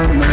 Mama.